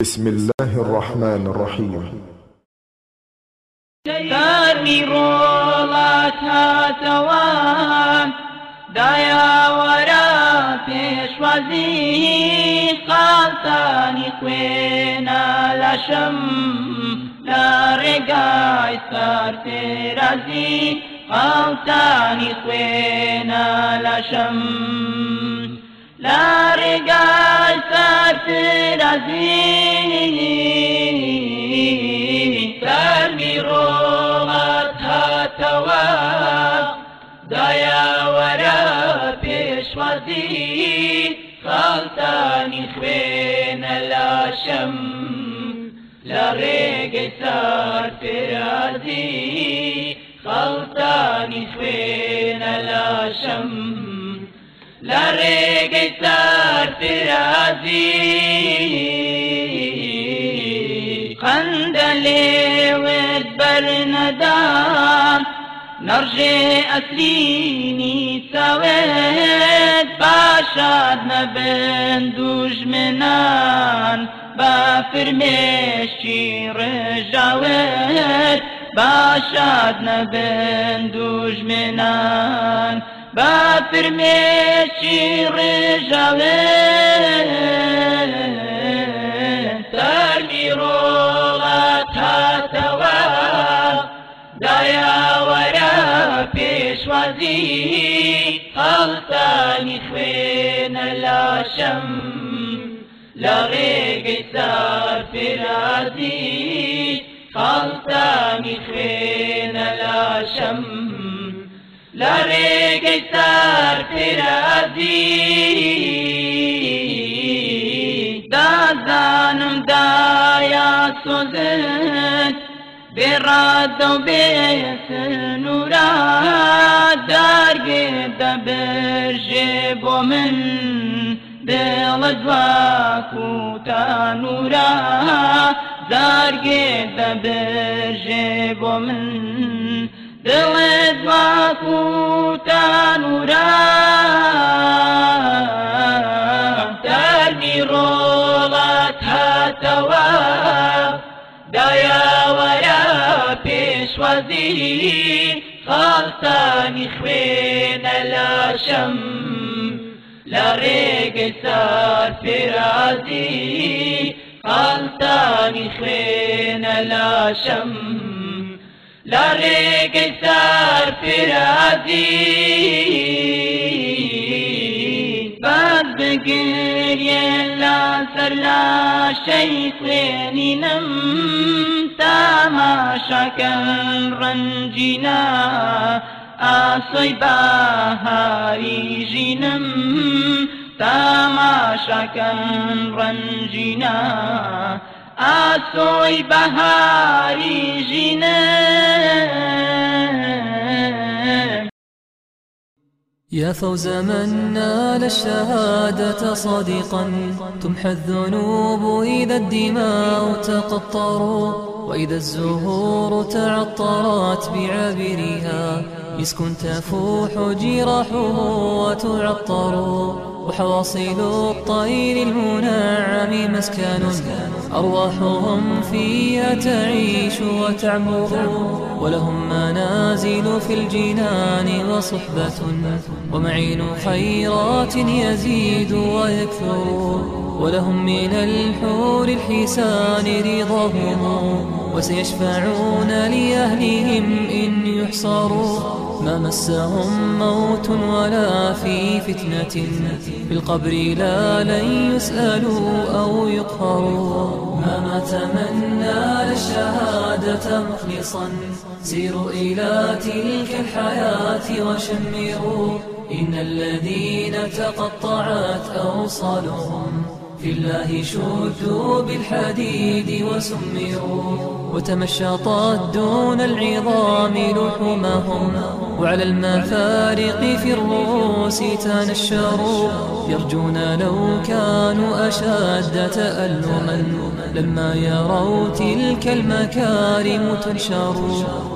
بسم الله الرحمن الرحيم. دارني رولات هاتوان دايا ورا پێشوازی قالتانی خوێنە لەشم لە ڕێگای سار پێرازی قالتانی خوێنە لەشم پێشوازی خاڵتانی خوێنە لاشەم لە ڕێگەی سار خەڵتانی بەرنەدام نەڕژێ ئەسلینی چاوێت باشاد نەبن دوژمنان با فرمێشی ڕێژاوێت باشاد نەبن دوژمنان با فرمێشی ڕێژاوێت تەرمی ڕۆڵات هاتەوە دایاوەرە پێشوازی هەڵتانی خوێنە لاشەم لە ڕێگەی سار پێرازی خەڵتانی خوێنە لاشەم لە ڕێگەی سار پێرازی دازانم دایا سۆزت بێڕادە و بێسنورا دارگێ دەبژێ بۆ من دڵت واکو تانورا زارگێ دەبژێ بۆ من دڵت واکو تانورا دارنی ڕۆڵات هاتەوە دایاوەرە پێشوازی خاڵتانی خوێنە لاشەم لە ڕێگەی سار پێرازی خاڵتانی خوێنە لاشەم لە ڕێگەی سار پێرازی باز بگریێ لا سەر لاشەی خوێنینم تاماشەکەن ڕەنجینە ئاسۆی باهاری ژینم تاماشەکەن ڕەنجینە ئاسۆی بەهاری ژینم يا فوز من نال الشهادة صادقا تمحى الذنوب إذا الدماء تقطر وإذا الزهور تعطرت بعابرها مسك تفوح جراحه وتعطر وحواصل الطير المنعم مسكن. أرواحهم فيها تعيش وتعمر ولهم منازل في الجنان وصحبة. ومعين خيرات يزيد ويكثر ولهم من الحور الحسان رضاهم. وسيشفعون لأهلهم إن يحصروا. ما مسهم موت ولا في فتنة. في القبر لا لن يسألوا أو يقهروا. ما مات من نال الشهادة مخلصا. سيروا إلى تلك الحياة وشمروا. إن الذين تقطعت أوصالهم في الله شدوا بالحديد وسمروا وتمشطت دون العظام لحومهم وعلى المفارق في الرؤوس تنشروا يرجون لو كانوا أشد تألما لما يروا تلك المكارم تنشر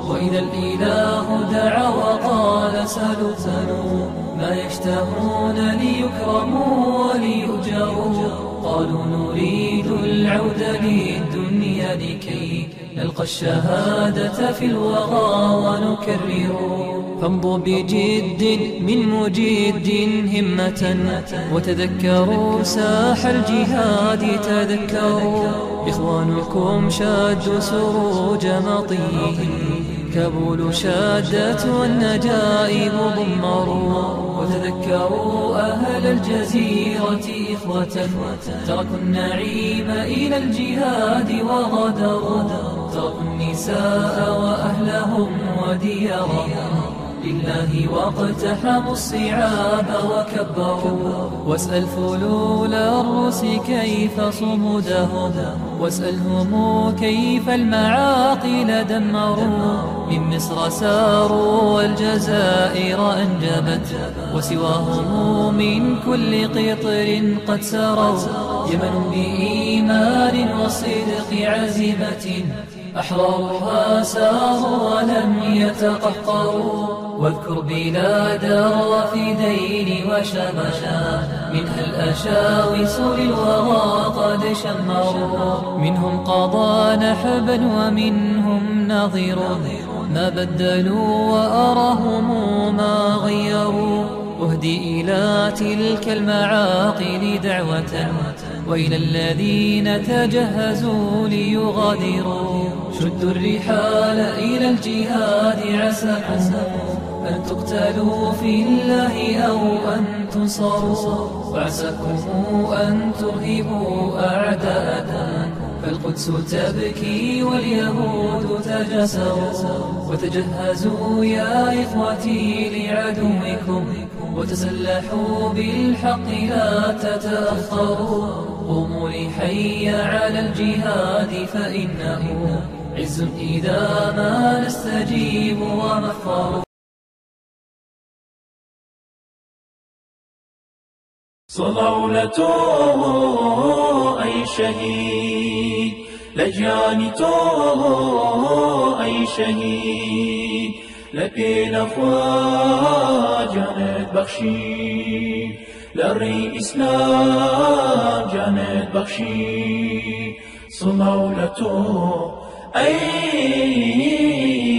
وإذا الإله دعا وقال سلوا ما يشتهون ليكرموا وليؤجروا قالوا نريد العود للدنيا لكي نلقى الشهادة في الوغى ونكرر. فامضوا بجد من مجد همة وتذكروا ساح الجهاد تذكروا إخوانكم شادوا سروج مطيهم كابول شادت والنجائب ضمروا وتذكروا أهل الجزيرة إخوة. تركوا النعيم إلى الجهاد وغدروا. تركوا النساء وأهلهم وديارهم لله واقتحموا الصعاب وكبروا. واسأل فلول الروس كيف صمودهم واسألهم كيف المعاقل دمروا. من مصر ساروا والجزائر أنجبت. وسواهم من كل قطر قد سروا. يمن بإيمان وصدق عزيمة. أحرارها ساروا ولم يتقهقروا. واذكر بلاد الرافدين وشمشا منها الأشاوس للورى قد شمروا. منهم قضى نحبا ومنهم نظير. ما بدلوا وأراهم ما غيروا. واهدي إلى تلك المعاقل دعوة وإلى الذين تجهزوا ليغادروا. شدوا الرحال إلى الجهاد عساكم أن تقتلوا في الله أو أن تنصروا وعساكم أن ترهبوا أعداءكم فالقدس تبكي واليهود تجسروا. وتجهزوا يا إخوتي لعدوكم. وتسلحوا بالحق لا تتأخروا. قوموا لحي على الجهاد فإنه عز إذا ما نستجيب ومفر صلولته أي شهيد لجانته أي شهيد. لبين أخوة جانت بخشي لري إسلام جانت بخشي صلولته أي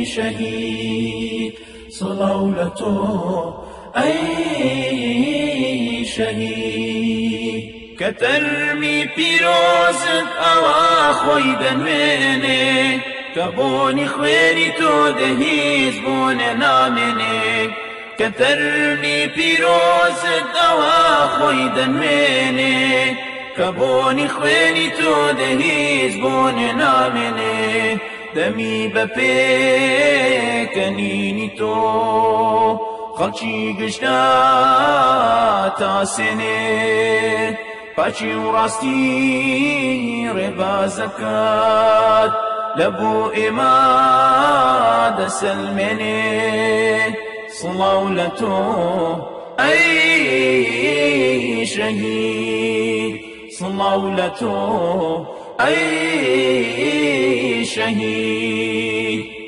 شهيد صلولته أي شهيد كترمي کە بۆنی خوێری تۆ دەهیز بوونە نامێنێک کە تەرمی پیرۆزت ئەوە خۆی دەنوێنێ کە بۆنی خوێنی تۆ دەهیز بوونە نامێنێ دەمی بە پێکەنینی تۆ خەڵکی گشتا تاسێنێ پاچی و ڕاستی ڕێبازەکات. لە تۆ ئەی شەهید سڵاو لە تۆ أي شهيد.